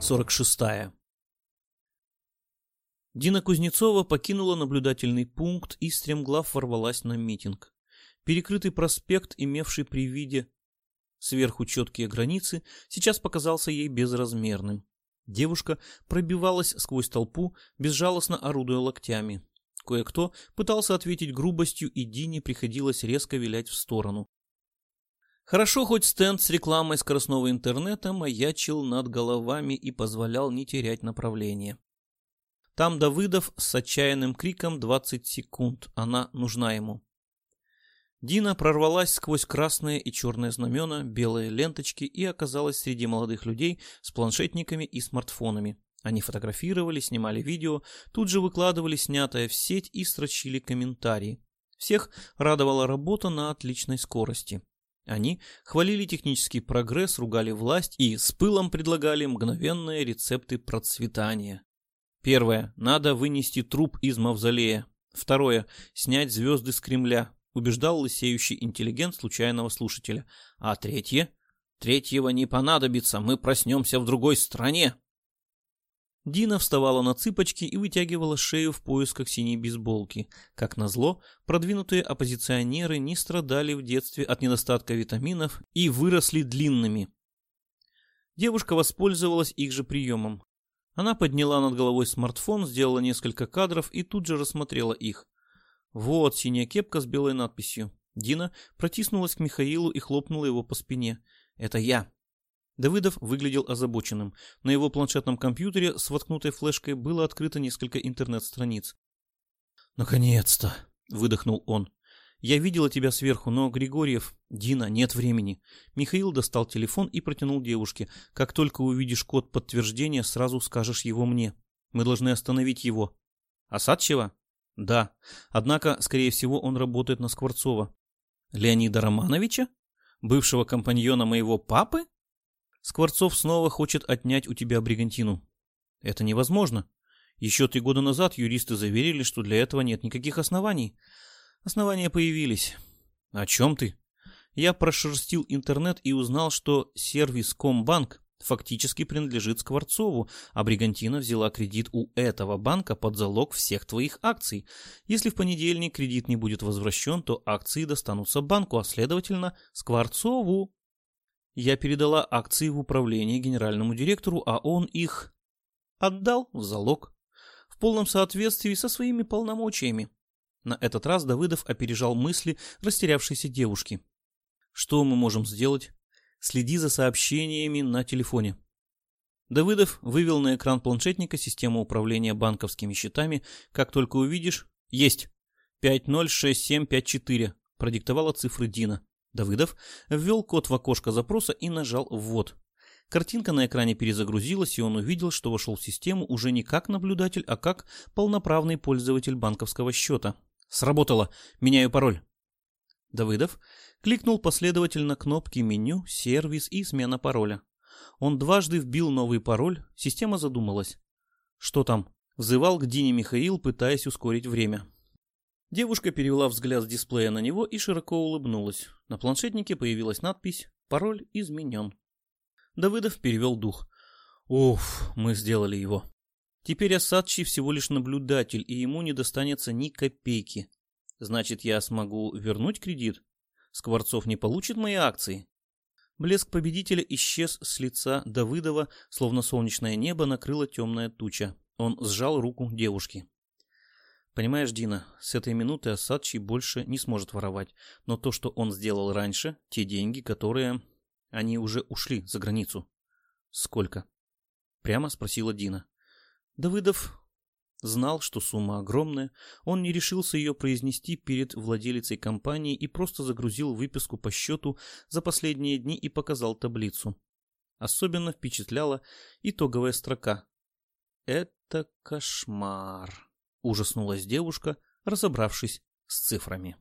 46. Дина Кузнецова покинула наблюдательный пункт и стремглав ворвалась на митинг. Перекрытый проспект, имевший при виде сверху четкие границы, сейчас показался ей безразмерным. Девушка пробивалась сквозь толпу, безжалостно орудуя локтями. Кое-кто пытался ответить грубостью, и Дине приходилось резко вилять в сторону. Хорошо, хоть стенд с рекламой скоростного интернета маячил над головами и позволял не терять направление. Там Давыдов с отчаянным криком 20 секунд. Она нужна ему. Дина прорвалась сквозь красные и черные знамена, белые ленточки и оказалась среди молодых людей с планшетниками и смартфонами. Они фотографировали, снимали видео, тут же выкладывали снятое в сеть и строчили комментарии. Всех радовала работа на отличной скорости. Они хвалили технический прогресс, ругали власть и с пылом предлагали мгновенные рецепты процветания. Первое. Надо вынести труп из мавзолея. Второе. Снять звезды с Кремля. Убеждал лысеющий интеллигент случайного слушателя. А третье? Третьего не понадобится, мы проснемся в другой стране. Дина вставала на цыпочки и вытягивала шею в поисках синей бейсболки. Как назло, продвинутые оппозиционеры не страдали в детстве от недостатка витаминов и выросли длинными. Девушка воспользовалась их же приемом. Она подняла над головой смартфон, сделала несколько кадров и тут же рассмотрела их. Вот синяя кепка с белой надписью. Дина протиснулась к Михаилу и хлопнула его по спине. «Это я», Давыдов выглядел озабоченным. На его планшетном компьютере с воткнутой флешкой было открыто несколько интернет-страниц. «Наконец-то!» — выдохнул он. «Я видела тебя сверху, но, Григорьев, Дина, нет времени». Михаил достал телефон и протянул девушке. «Как только увидишь код подтверждения, сразу скажешь его мне. Мы должны остановить его». «Осадчева?» «Да. Однако, скорее всего, он работает на Скворцова». «Леонида Романовича? Бывшего компаньона моего папы?» Скворцов снова хочет отнять у тебя бригантину. Это невозможно. Еще три года назад юристы заверили, что для этого нет никаких оснований. Основания появились. О чем ты? Я прошерстил интернет и узнал, что сервис Комбанк фактически принадлежит Скворцову, а Бригантина взяла кредит у этого банка под залог всех твоих акций. Если в понедельник кредит не будет возвращен, то акции достанутся банку, а следовательно Скворцову. Я передала акции в управление генеральному директору, а он их отдал в залог. В полном соответствии со своими полномочиями. На этот раз Давыдов опережал мысли растерявшейся девушки. Что мы можем сделать? Следи за сообщениями на телефоне. Давыдов вывел на экран планшетника систему управления банковскими счетами. Как только увидишь... Есть! 506754. Продиктовала цифры Дина. Давыдов ввел код в окошко запроса и нажал «Ввод». Картинка на экране перезагрузилась, и он увидел, что вошел в систему уже не как наблюдатель, а как полноправный пользователь банковского счета. Сработало. Меняю пароль. Давыдов кликнул последовательно кнопки меню, сервис и смена пароля. Он дважды вбил новый пароль, система задумалась. Что там? Взывал к Дине Михаил, пытаясь ускорить время. Девушка перевела взгляд с дисплея на него и широко улыбнулась. На планшетнике появилась надпись «Пароль изменен». Давыдов перевел дух. «Уф, мы сделали его. Теперь Асадчий всего лишь наблюдатель, и ему не достанется ни копейки. Значит, я смогу вернуть кредит? Скворцов не получит мои акции?» Блеск победителя исчез с лица Давыдова, словно солнечное небо накрыло темная туча. Он сжал руку девушки. Понимаешь, Дина, с этой минуты Асадчий больше не сможет воровать. Но то, что он сделал раньше, те деньги, которые... Они уже ушли за границу. Сколько? Прямо спросила Дина. Давыдов знал, что сумма огромная. Он не решился ее произнести перед владелицей компании и просто загрузил выписку по счету за последние дни и показал таблицу. Особенно впечатляла итоговая строка. Это кошмар ужаснулась девушка, разобравшись с цифрами.